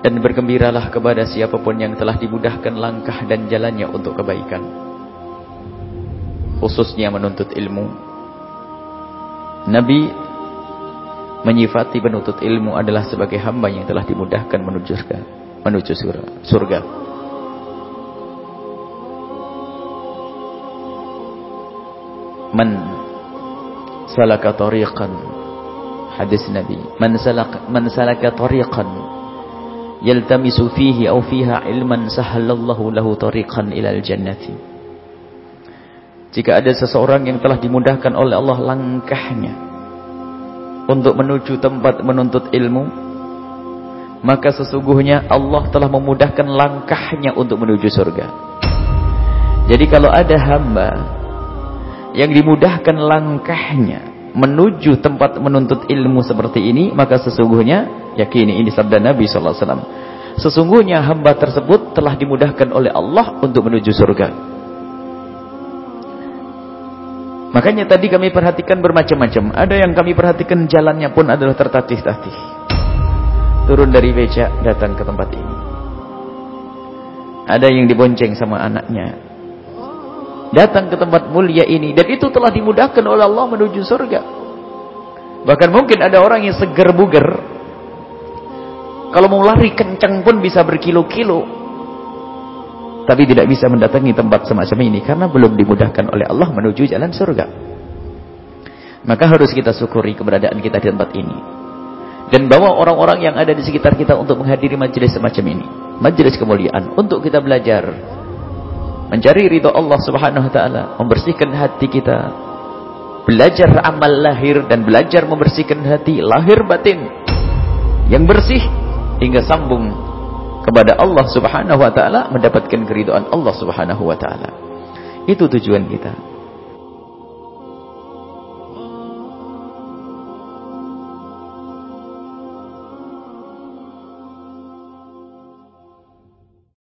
Dan bergembiralah kepada siapa pun yang telah dimudahkan langkah dan jalannya untuk kebaikan. Khususnya menuntut ilmu. Nabi menyifati penuntut ilmu adalah sebagai hamba yang telah dimudahkan menuju surga. Menuju surga. Man salaka tariqan hadis Nabi man salaka man salaka tariqan yaltamisu fihi aw fiha ilman sahalallahu lahu tariqan ilal jannati. Jika ada seseorang yang telah dimudahkan oleh Allah langkahnya untuk menuju tempat menuntut ilmu maka sesungguhnya Allah telah memudahkan langkahnya untuk menuju surga. Jadi kalau ada hamba yang dimudahkan langkahnya menuju tempat menuntut ilmu seperti ini maka sesungguhnya Yakini ini sabda Nabi sallallahu alaihi wasallam. Sesungguhnya hamba tersebut telah dimudahkan oleh Allah untuk menuju surga. Makanya tadi kami perhatikan bermacam-macam. Ada yang kami perhatikan jalannya pun adalah tertatih-tatih. Turun dari beca datang ke tempat ini. Ada yang dibonceng sama anaknya. Datang ke tempat mulia ini dan itu telah dimudahkan oleh Allah menuju surga. Bahkan mungkin ada orang yang seger buger kalau mau lari kencang pun bisa berkilo-kilo. Tapi tidak bisa mendatangi tempat semacam ini. Karena belum dimudahkan oleh Allah menuju jalan surga. Maka harus kita syukuri keberadaan kita di tempat ini. Dan bawa orang-orang yang ada di sekitar kita untuk menghadiri majelis semacam ini. Majelis kemuliaan. Untuk kita belajar. Mencari ridho Allah subhanahu wa ta'ala. Membersihkan hati kita. Belajar amal lahir dan belajar membersihkan hati lahir batin. Yang bersih hingga sambung kepada Allah Subhanahu wa taala mendapatkan keridhaan Allah Subhanahu wa taala. Itu tujuan kita.